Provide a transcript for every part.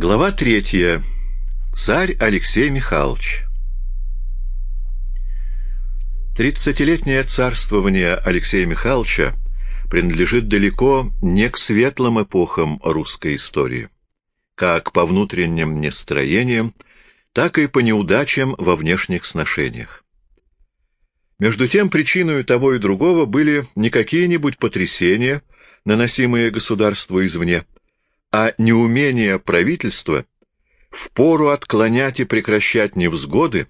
Глава третья. Царь Алексей Михайлович. Тридцатилетнее царствование Алексея Михайловича принадлежит далеко не к светлым эпохам русской истории, как по внутренним нестроениям, так и по неудачам во внешних сношениях. Между тем, причиной того и другого были не какие-нибудь потрясения, наносимые государству извне, а неумение правительства впору отклонять и прекращать невзгоды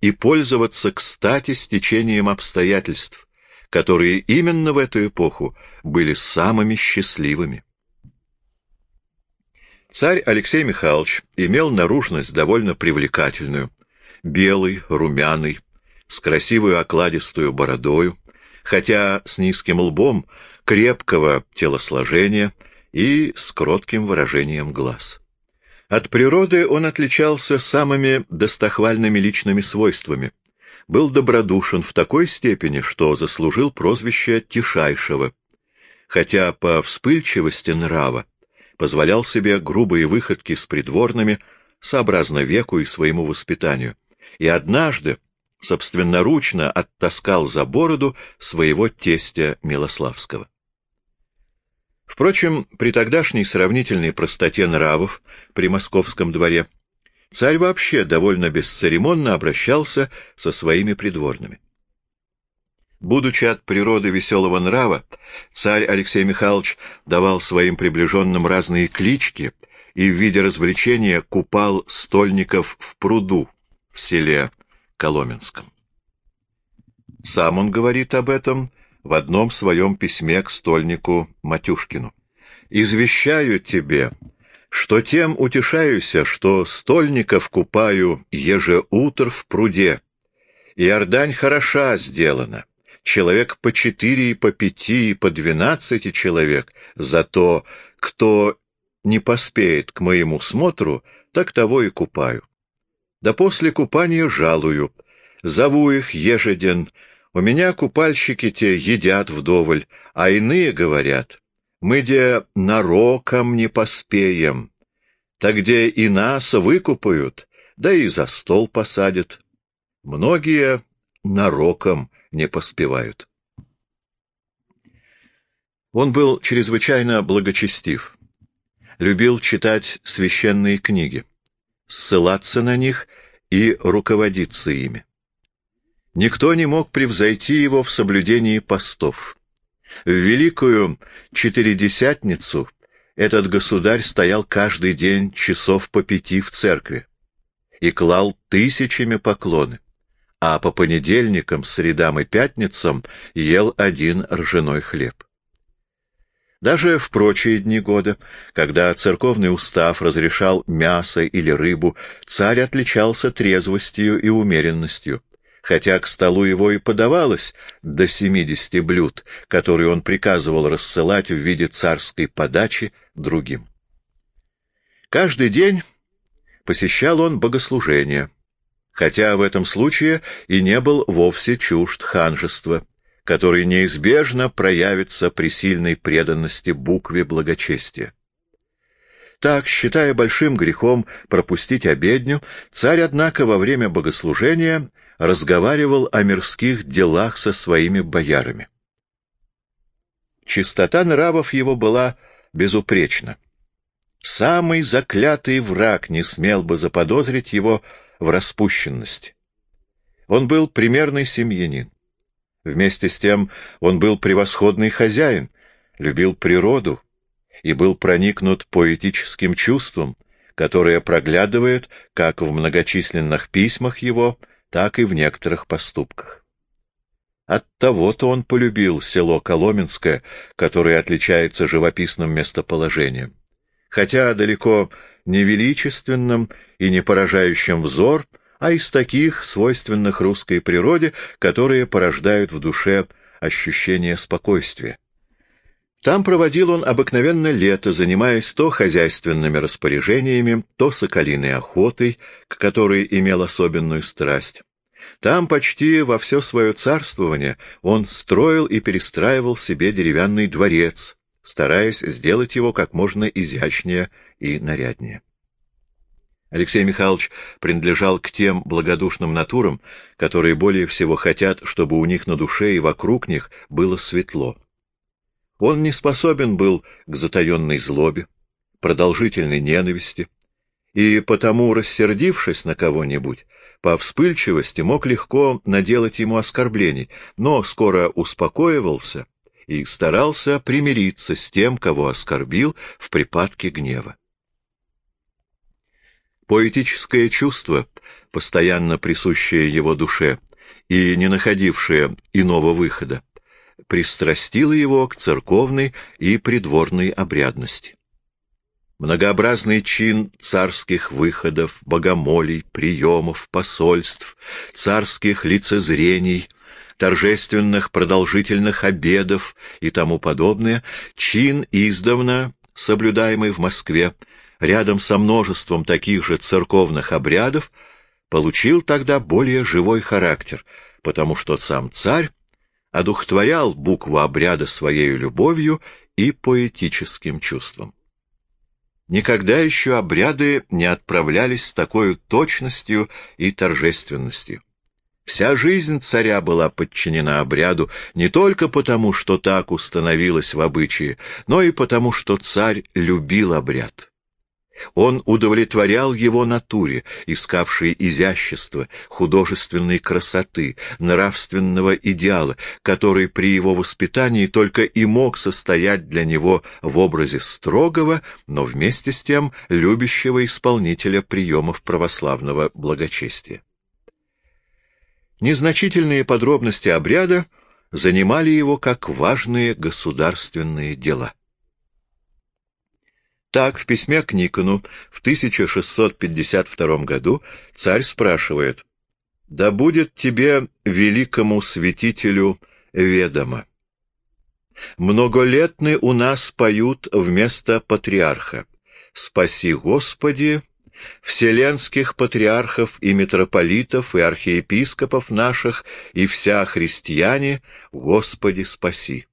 и пользоваться кстати стечением обстоятельств, которые именно в эту эпоху были самыми счастливыми. Царь Алексей Михайлович имел наружность довольно привлекательную, белый, румяный, с красивую окладистую бородою, хотя с низким лбом, крепкого телосложения — и с кротким выражением глаз. От природы он отличался самыми достохвальными личными свойствами. Был добродушен в такой степени, что заслужил прозвище Тишайшего, хотя по вспыльчивости нрава позволял себе грубые выходки с придворными, сообразно веку и своему воспитанию, и однажды собственноручно оттаскал за бороду своего тестя Милославского. Впрочем, при тогдашней сравнительной простоте нравов при московском дворе царь вообще довольно бесцеремонно обращался со своими придворными. Будучи от природы веселого нрава, царь Алексей Михайлович давал своим приближенным разные клички и в виде развлечения купал стольников в пруду в селе Коломенском. Сам он говорит об этом в одном своем письме к стольнику Матюшкину. «Извещаю тебе, что тем утешаюся, что стольников купаю ежеутр в пруде, и ордань хороша сделана, человек по четыре и по пяти и по двенадцати человек, зато кто не поспеет к моему смотру, так того и купаю. Да после купания жалую, зову их ежеден, у меня купальщики те едят вдоволь, а иные говорят, мы где нароком не поспеем, так где и нас выкупают, да и за стол посадят. Многие нароком не поспевают. Он был чрезвычайно благочестив, любил читать священные книги, ссылаться на них и руководиться ими. Никто не мог превзойти его в соблюдении постов. В Великую Четыредесятницу этот государь стоял каждый день часов по пяти в церкви и клал тысячами поклоны, а по понедельникам, средам и пятницам ел один ржаной хлеб. Даже в прочие дни года, когда церковный устав разрешал мясо или рыбу, царь отличался трезвостью и умеренностью хотя к столу его и подавалось до семидесяти блюд, которые он приказывал рассылать в виде царской подачи другим. Каждый день посещал он богослужение, хотя в этом случае и не был вовсе чужд ханжества, который неизбежно проявится при сильной преданности букве благочестия. Так, считая большим грехом пропустить обедню, царь, однако, во время богослужения разговаривал о мирских делах со своими боярами. Чистота нравов его была безупречна. Самый заклятый враг не смел бы заподозрить его в распущенности. Он был примерный семьянин. Вместе с тем он был превосходный хозяин, любил природу и был проникнут поэтическим чувством, которое проглядывает как в многочисленных письмах его, так и в некоторых поступках. Оттого-то он полюбил село Коломенское, которое отличается живописным местоположением. Хотя далеко не величественным и не поражающим взор, а из таких, свойственных русской природе, которые порождают в душе ощущение спокойствия. Там проводил он обыкновенно лето, занимаясь то хозяйственными распоряжениями, то соколиной охотой, к которой имел особенную страсть. Там почти во все свое царствование он строил и перестраивал себе деревянный дворец, стараясь сделать его как можно изящнее и наряднее. Алексей Михайлович принадлежал к тем благодушным натурам, которые более всего хотят, чтобы у них на душе и вокруг них было светло. Он не способен был к затаенной злобе, продолжительной ненависти, и потому, рассердившись на кого-нибудь, по вспыльчивости мог легко наделать ему оскорблений, но скоро успокоивался и старался примириться с тем, кого оскорбил в припадке гнева. Поэтическое чувство, постоянно присущее его душе и не находившее иного выхода, пристрастило его к церковной и придворной обрядности. Многообразный чин царских выходов, богомолий, приемов, посольств, царских лицезрений, торжественных продолжительных обедов и тому подобное, чин издавна, соблюдаемый в Москве, рядом со множеством таких же церковных обрядов, получил тогда более живой характер, потому что сам царь одухотворял букву обряда своей любовью и поэтическим чувством. Никогда еще обряды не отправлялись с такой точностью и торжественностью. Вся жизнь царя была подчинена обряду не только потому, что так установилось в обычае, но и потому, что царь любил обряд. Он удовлетворял его натуре, искавшей изящества, художественной красоты, нравственного идеала, который при его воспитании только и мог состоять для него в образе строгого, но вместе с тем любящего исполнителя приемов православного благочестия. Незначительные подробности обряда занимали его как важные государственные дела. Так, в письме к Никону в 1652 году царь спрашивает «Да будет тебе, великому святителю, ведомо. Многолетны у нас поют вместо патриарха. Спаси, Господи, вселенских патриархов и митрополитов и архиепископов наших и вся христиане, Господи, спаси.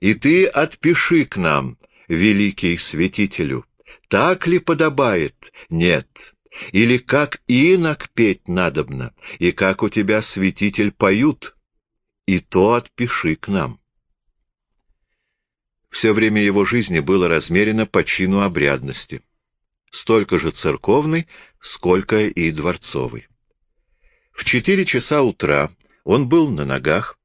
И Ты отпиши к нам, великий святителю, так ли подобает? Нет. Или как инок петь надобно, и как у тебя, святитель, поют? И то отпиши к нам. Все время его жизни было размерено по чину обрядности. Столько же церковной, сколько и дворцовой. В четыре часа утра он был на ногах,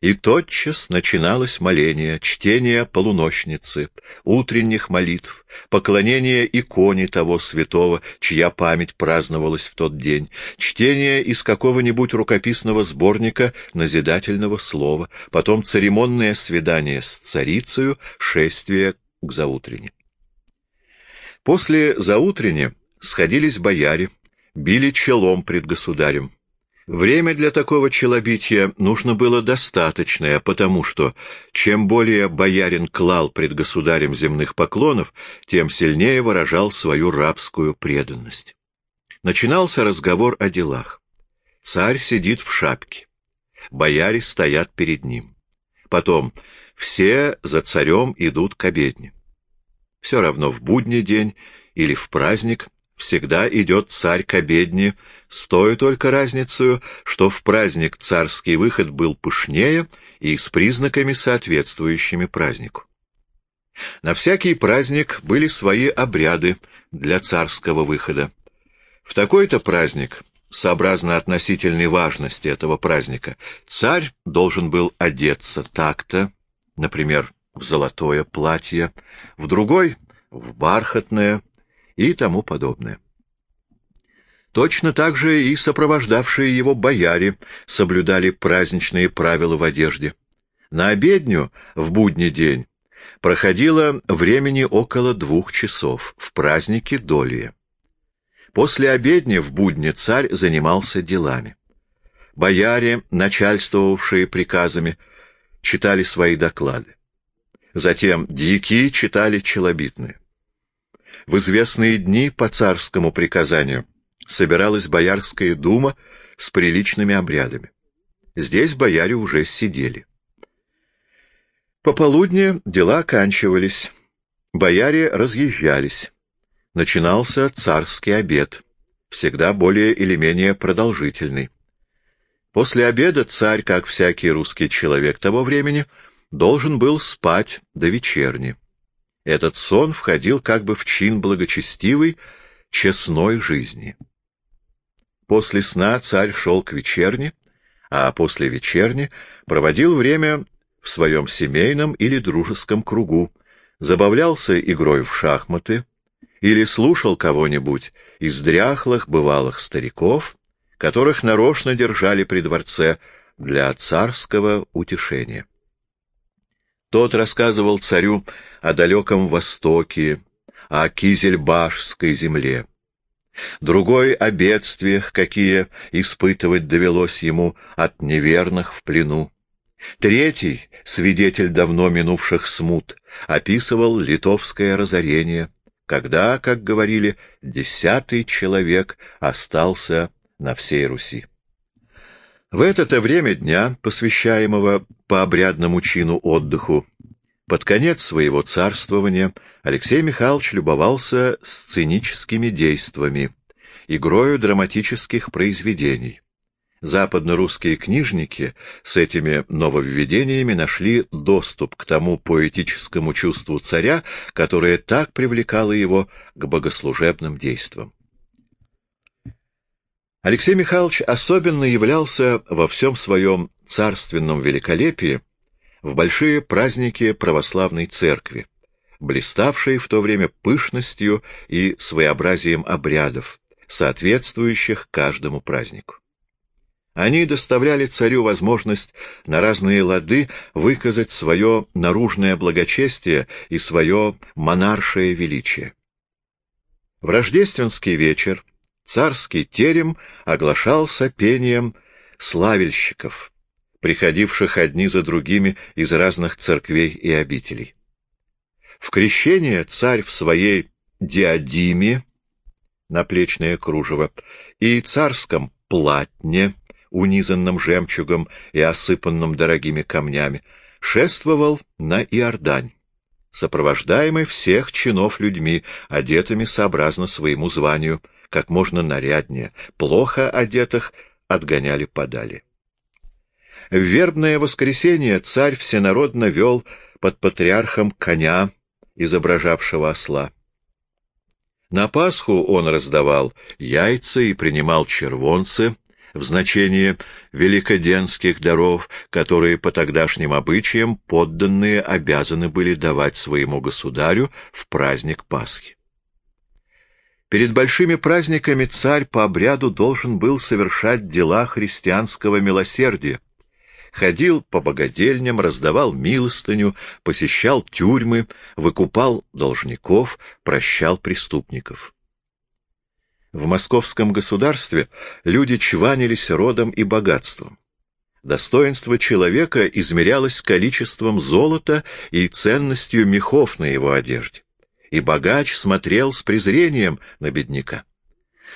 и тотчас начиналось моление, чтение полуночницы, утренних молитв, поклонение иконе того святого, чья память праздновалась в тот день, чтение из какого-нибудь рукописного сборника назидательного слова, потом церемонное свидание с царицею, шествие к заутренне. После заутренне сходились бояре, били челом пред государем. Время для такого челобития нужно было достаточное, потому что чем более боярин клал пред государем земных поклонов, тем сильнее выражал свою рабскую преданность. Начинался разговор о делах. Царь сидит в шапке. Бояре стоят перед ним. Потом все за царем идут к обедне. Все равно в будний день или в праздник всегда идет царь к обедне, с той только разницей, что в праздник царский выход был пышнее и с признаками, соответствующими празднику. На всякий праздник были свои обряды для царского выхода. В такой-то праздник, сообразно относительной важности этого праздника, царь должен был одеться так-то, например, в золотое платье, в другой — в бархатное и тому подобное. Точно так же и сопровождавшие его бояре соблюдали праздничные правила в одежде. На обедню в будний день проходило времени около двух часов, в празднике долее. После обедни в будни царь занимался делами. Бояре, начальствовавшие приказами, читали свои доклады. Затем дьяки читали челобитные. В известные дни по царскому приказанию собиралась Боярская дума с приличными обрядами. Здесь бояре уже сидели. Пополудни дела оканчивались, бояре разъезжались. начинался царский обед, всегда более или менее продолжительный. После обеда царь, как всякий русский человек того времени, должен был спать до вечерни. Этот сон входил как бы в чин благочестивой, честной жизни. После сна царь шел к вечерне, а после вечерни проводил время в своем семейном или дружеском кругу, забавлялся игрой в шахматы или слушал кого-нибудь из дряхлых бывалых стариков, которых нарочно держали при дворце для царского утешения. Тот рассказывал царю о далеком Востоке, о Кизельбашской земле. Другой о бедствиях, какие испытывать довелось ему от неверных в плену. Третий, свидетель давно минувших смут, описывал литовское разорение, когда, как говорили, десятый человек остался на всей Руси. В это-то время дня, посвящаемого по обрядному чину отдыху, под конец своего царствования Алексей Михайлович любовался сценическими действиями, игрою драматических произведений. Западно-русские книжники с этими нововведениями нашли доступ к тому поэтическому чувству царя, которое так привлекало его к богослужебным действиям. Алексей Михайлович особенно являлся во всем своем царственном великолепии в большие праздники православной церкви, блиставшие в то время пышностью и своеобразием обрядов, соответствующих каждому празднику. Они доставляли царю возможность на разные лады выказать свое наружное благочестие и свое монаршее величие. В рождественский вечер царский терем оглашался пением славельщиков, приходивших одни за другими из разных церквей и обителей. В крещение царь в своей диадиме, наплечное кружево, и царском платне, унизанном жемчугом и осыпанном дорогими камнями, шествовал на Иордань, сопровождаемый всех чинов людьми, одетыми сообразно своему званию, как можно наряднее, плохо одетых отгоняли подали. В вербное воскресенье царь всенародно вел под патриархом коня, изображавшего осла. На Пасху он раздавал яйца и принимал червонцы в значении великоденских даров, которые по тогдашним обычаям подданные обязаны были давать своему государю в праздник Пасхи. Перед большими праздниками царь по обряду должен был совершать дела христианского милосердия, ходил по богадельням, раздавал милостыню, посещал тюрьмы, выкупал должников, прощал преступников. В московском государстве люди чванились родом и богатством. Достоинство человека измерялось количеством золота и ценностью мехов на его одежде, и богач смотрел с презрением на бедняка.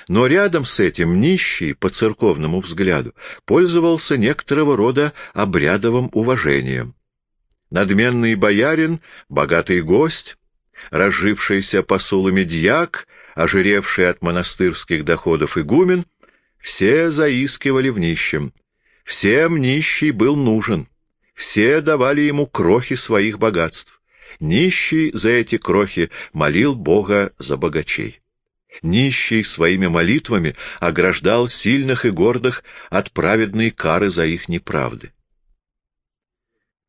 Но рядом с этим нищий, по церковному взгляду, пользовался некоторого рода обрядовым уважением. Надменный боярин, богатый гость, разжившийся посулами дьяк, ожиревший от монастырских доходов игумен, все заискивали в нищем. Всем нищий был нужен. Все давали ему крохи своих богатств. Нищий за эти крохи молил Бога за богачей. Нищий своими молитвами ограждал сильных и гордых от праведной кары за их неправды.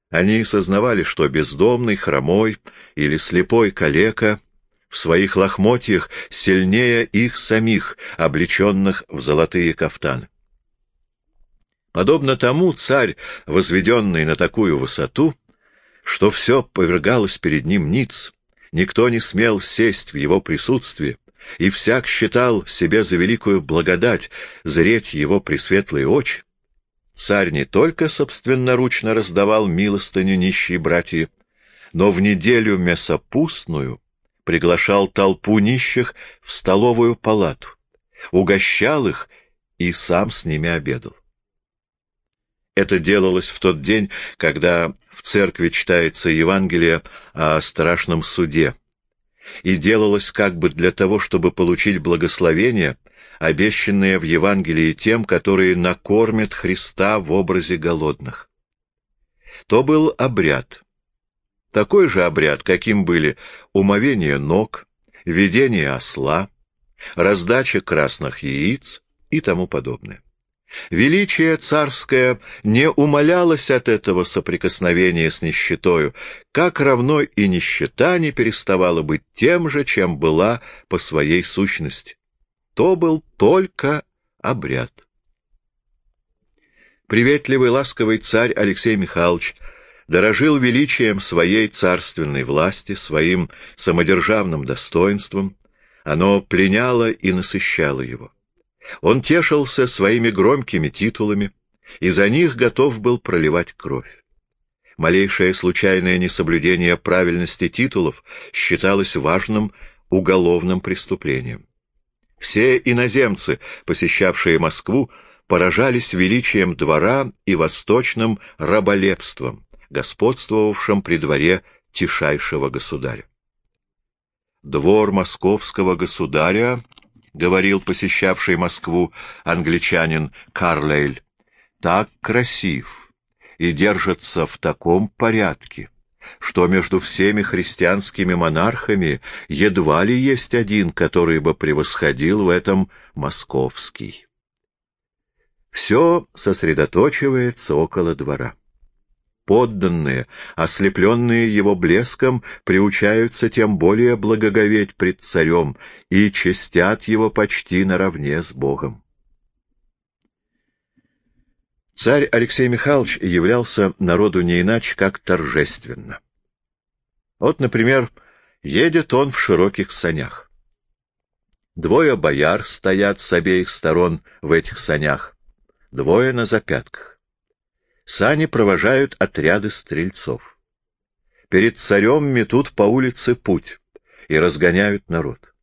Они сознавали, что бездомный, хромой или слепой калека в своих лохмотьях сильнее их самих, облеченных в золотые кафтаны. Подобно тому царь, возведенный на такую высоту, что все повергалось перед ним ниц, никто не смел сесть в его присутствии, и всяк считал себе за великую благодать зреть его пресветлые очи, царь не только собственноручно раздавал милостыню нищие братья, но в неделю мясопустную приглашал толпу нищих в столовую палату, угощал их и сам с ними обедал. Это делалось в тот день, когда в церкви читается Евангелие о страшном суде, и делалось как бы для того, чтобы получить благословение, обещанное в Евангелии тем, которые накормят Христа в образе голодных. То был обряд. Такой же обряд, каким были умовение ног, ведение осла, раздача красных яиц и тому подобное. Величие царское не умалялось от этого соприкосновения с нищетою, как равно и нищета не переставала быть тем же, чем была по своей сущности. То был только обряд. Приветливый, ласковый царь Алексей Михайлович дорожил величием своей царственной власти, своим самодержавным достоинством, оно пленяло и насыщало его. Он тешился своими громкими титулами, и за них готов был проливать кровь. Малейшее случайное несоблюдение правильности титулов считалось важным уголовным преступлением. Все иноземцы, посещавшие Москву, поражались величием двора и восточным раболепством, господствовавшим при дворе тишайшего государя. Двор московского государя — говорил посещавший Москву англичанин Карлейль, — так красив и держится в таком порядке, что между всеми христианскими монархами едва ли есть один, который бы превосходил в этом московский. Все сосредоточивается около двора. Подданные, ослепленные его блеском, приучаются тем более благоговеть пред царем и честят его почти наравне с Богом. Царь Алексей Михайлович являлся народу не иначе, как торжественно. Вот, например, едет он в широких санях. Двое бояр стоят с обеих сторон в этих санях, двое на запятках. Сани провожают отряды стрельцов. Перед царем метут по улице путь и разгоняют народ.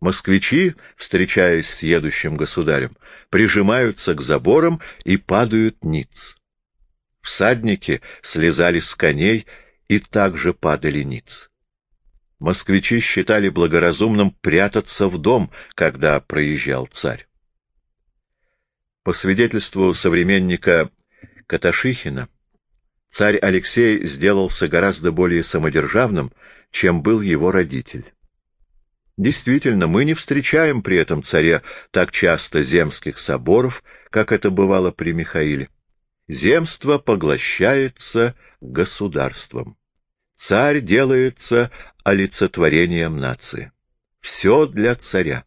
Москвичи, встречаясь с едущим государем, прижимаются к заборам и падают ниц. Всадники слезали с коней и также падали ниц. Москвичи считали благоразумным прятаться в дом, когда проезжал царь. По свидетельству современника Каташихина, царь Алексей сделался гораздо более самодержавным, чем был его родитель. Действительно, мы не встречаем при этом царе так часто земских соборов, как это бывало при Михаиле. Земство поглощается государством. Царь делается олицетворением нации. Все для царя.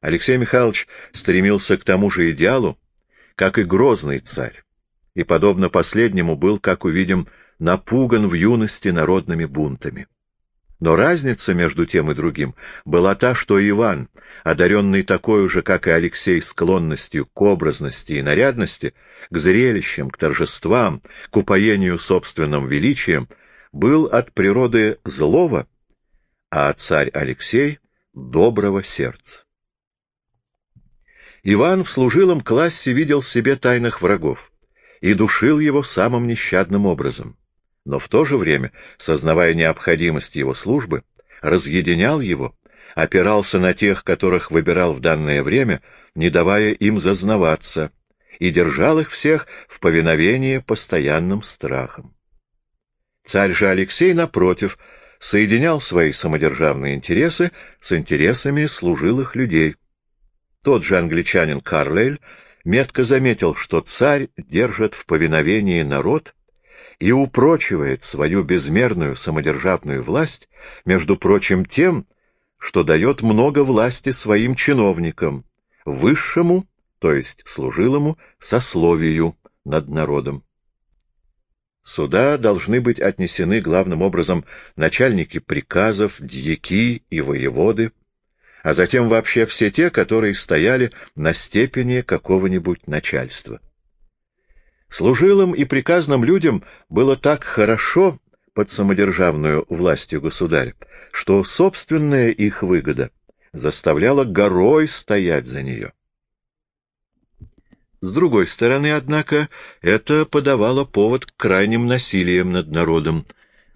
Алексей Михайлович стремился к тому же идеалу, как и грозный царь, и, подобно последнему, был, как увидим, напуган в юности народными бунтами. Но разница между тем и другим была та, что Иван, одаренный такой же, как и Алексей, склонностью к образности и нарядности, к зрелищам, к торжествам, к упоению собственным величием, был от природы злого, а царь Алексей — доброго сердца. Иван в служилом классе видел себе тайных врагов и душил его самым нещадным образом, но в то же время, сознавая необходимость его службы, разъединял его, опирался на тех, которых выбирал в данное время, не давая им зазнаваться, и держал их всех в повиновении постоянным страхом. Царь же Алексей, напротив, соединял свои самодержавные интересы с интересами служилых людей, тот же англичанин Карлейль метко заметил, что царь держит в повиновении народ и упрочивает свою безмерную самодержавную власть, между прочим, тем, что дает много власти своим чиновникам, высшему, то есть служилому, сословию над народом. Сюда должны быть отнесены главным образом начальники приказов, дьяки и воеводы, а затем вообще все те, которые стояли на степени какого-нибудь начальства. Служилым и приказным людям было так хорошо под самодержавную властью государя, что собственная их выгода заставляла горой стоять за нее. С другой стороны, однако, это подавало повод к крайним насилиям над народом,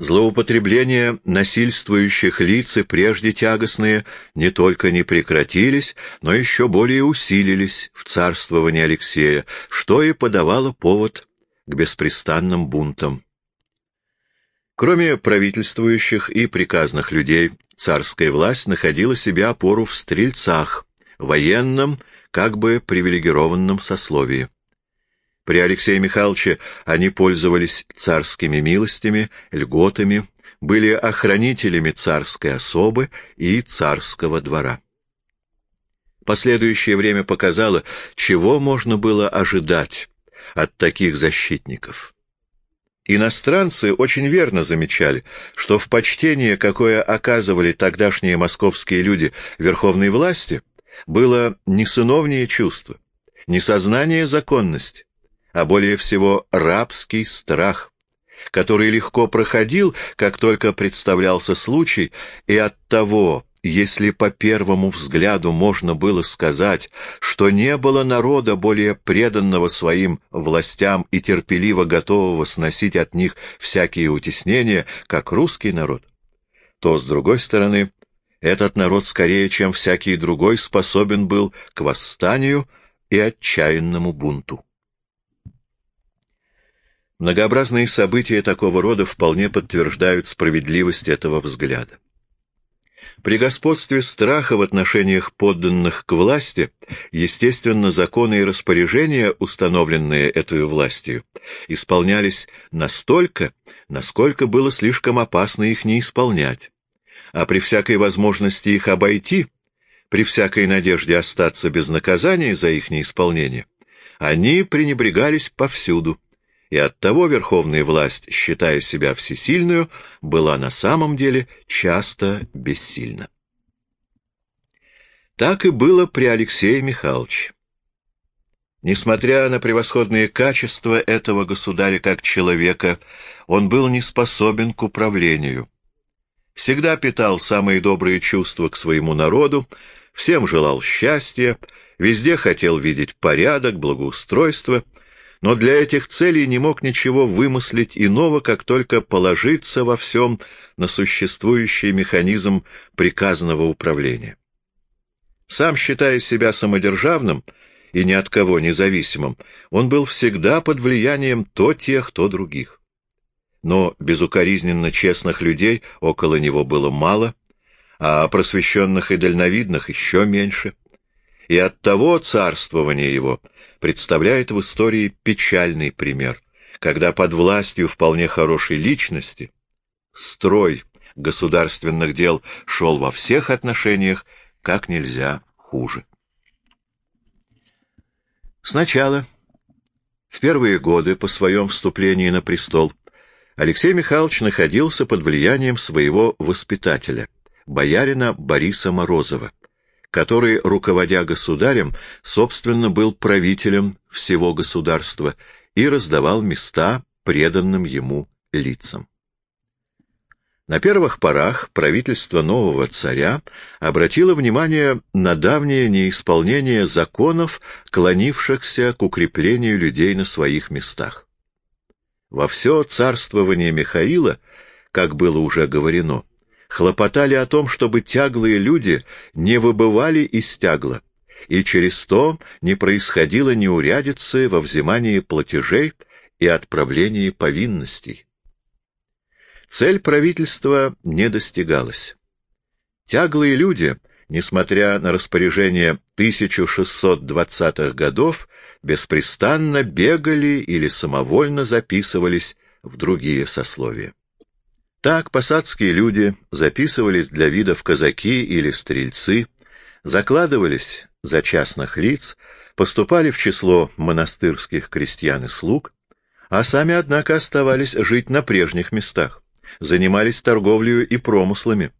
Злоупотребления насильствующих лиц и прежде тягостные не только не прекратились, но еще более усилились в царствовании Алексея, что и подавало повод к беспрестанным бунтам. Кроме правительствующих и приказных людей, царская власть находила себе опору в стрельцах, военном, как бы привилегированном сословии. При Алексее Михайловиче они пользовались царскими милостями, льготами, были охранителями царской особы и царского двора. Последующее время показало, чего можно было ожидать от таких защитников. Иностранцы очень верно замечали, что в почтении, какое оказывали тогдашние московские люди верховной власти, было не сыновнее чувство, не сознание законности, а более всего рабский страх, который легко проходил, как только представлялся случай, и от того, если по первому взгляду можно было сказать, что не было народа более преданного своим властям и терпеливо готового сносить от них всякие утеснения, как русский народ, то, с другой стороны, этот народ скорее, чем всякий другой, способен был к восстанию и отчаянному бунту. Многообразные события такого рода вполне подтверждают справедливость этого взгляда. При господстве страха в отношениях подданных к власти, естественно, законы и распоряжения, установленные этой властью, исполнялись настолько, насколько было слишком опасно их не исполнять. А при всякой возможности их обойти, при всякой надежде остаться без наказания за их неисполнение, они пренебрегались повсюду, и оттого верховная власть, считая себя всесильную, была на самом деле часто бессильна. Так и было при Алексее Михайловиче. Несмотря на превосходные качества этого государя как человека, он был не способен к управлению. Всегда питал самые добрые чувства к своему народу, всем желал счастья, везде хотел видеть порядок, благоустройство — но для этих целей не мог ничего вымыслить иного, как только положиться во всем на существующий механизм приказного управления. Сам считая себя самодержавным и ни от кого независимым, он был всегда под влиянием то тех, то других. Но безукоризненно честных людей около него было мало, а просвещенных и дальновидных еще меньше. И оттого царствование его — представляет в истории печальный пример, когда под властью вполне хорошей личности строй государственных дел шел во всех отношениях как нельзя хуже. Сначала, в первые годы по своем вступлении на престол, Алексей Михайлович находился под влиянием своего воспитателя, боярина Бориса Морозова, который, руководя государем, собственно, был правителем всего государства и раздавал места преданным ему лицам. На первых порах правительство нового царя обратило внимание на давнее неисполнение законов, клонившихся к укреплению людей на своих местах. Во все царствование Михаила, как было уже говорено, хлопотали о том, чтобы тяглые люди не выбывали из тягла, и через то не происходило неурядицы во взимании платежей и отправлении повинностей. Цель правительства не достигалась. Тяглые люди, несмотря на распоряжение 1620-х годов, беспрестанно бегали или самовольно записывались в другие сословия. Так посадские люди записывались для вида в казаки или стрельцы, закладывались за частных лиц, поступали в число монастырских крестьян и слуг, а сами, однако, оставались жить на прежних местах, занимались торговлей и промыслами,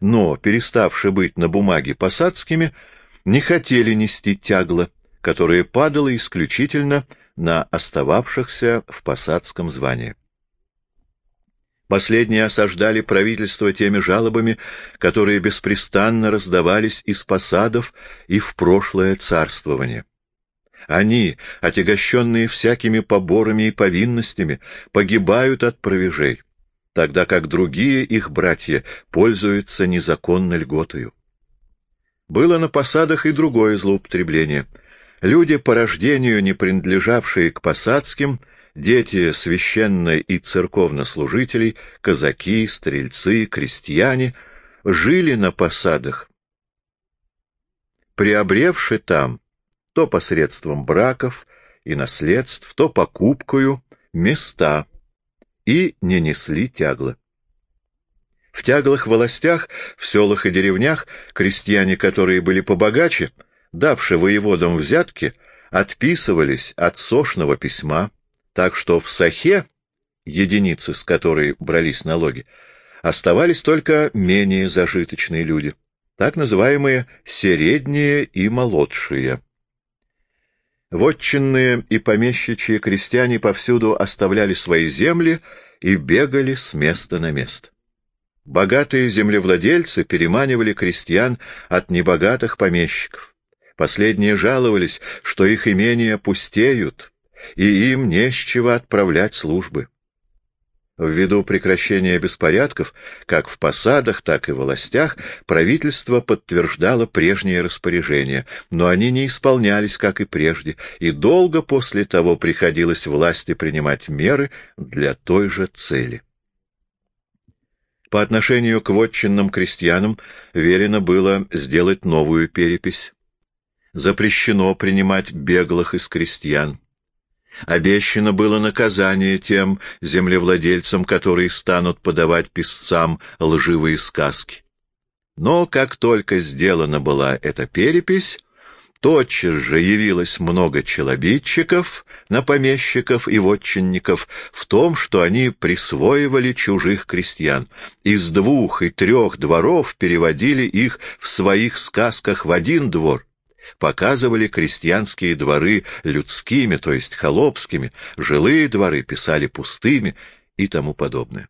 но, переставши быть на бумаге посадскими, не хотели нести тягло, которое падало исключительно на остававшихся в посадском звании. Последние осаждали правительство теми жалобами, которые беспрестанно раздавались из посадов и в прошлое царствование. Они, отягощенные всякими поборами и повинностями, погибают от провежей. тогда как другие их братья пользуются незаконной льготою. Было на посадах и другое злоупотребление. Люди, по рождению не принадлежавшие к посадским, дети священно- и церковнослужителей, казаки, стрельцы, крестьяне, жили на посадах, приобревши там то посредством браков и наследств, то покупкою места, и не несли тягла. В тяглых властях, в селах и деревнях, крестьяне, которые были побогаче, давши воеводам взятки, отписывались от сошного письма, так что в Сахе, единицы, с которой брались налоги, оставались только менее зажиточные люди, так называемые «середние» и «молодшие». Вотчинные и помещичьи крестьяне повсюду оставляли свои земли и бегали с места на место. Богатые землевладельцы переманивали крестьян от небогатых помещиков. Последние жаловались, что их имения пустеют, и им не с чего отправлять службы. Ввиду прекращения беспорядков, как в посадах, так и в властях, правительство подтверждало прежние распоряжения, но они не исполнялись, как и прежде, и долго после того приходилось власти принимать меры для той же цели. По отношению к вотчинным крестьянам велено было сделать новую перепись. Запрещено принимать беглых из крестьян. Обещано было наказание тем землевладельцам, которые станут подавать писцам лживые сказки. Но как только сделана была эта перепись, тотчас же явилось много челобитчиков на помещиков и вотчинников в том, что они присвоивали чужих крестьян. Из двух и трех дворов переводили их в своих сказках в один двор, показывали крестьянские дворы людскими, то есть холопскими, жилые дворы писали пустыми и тому подобное.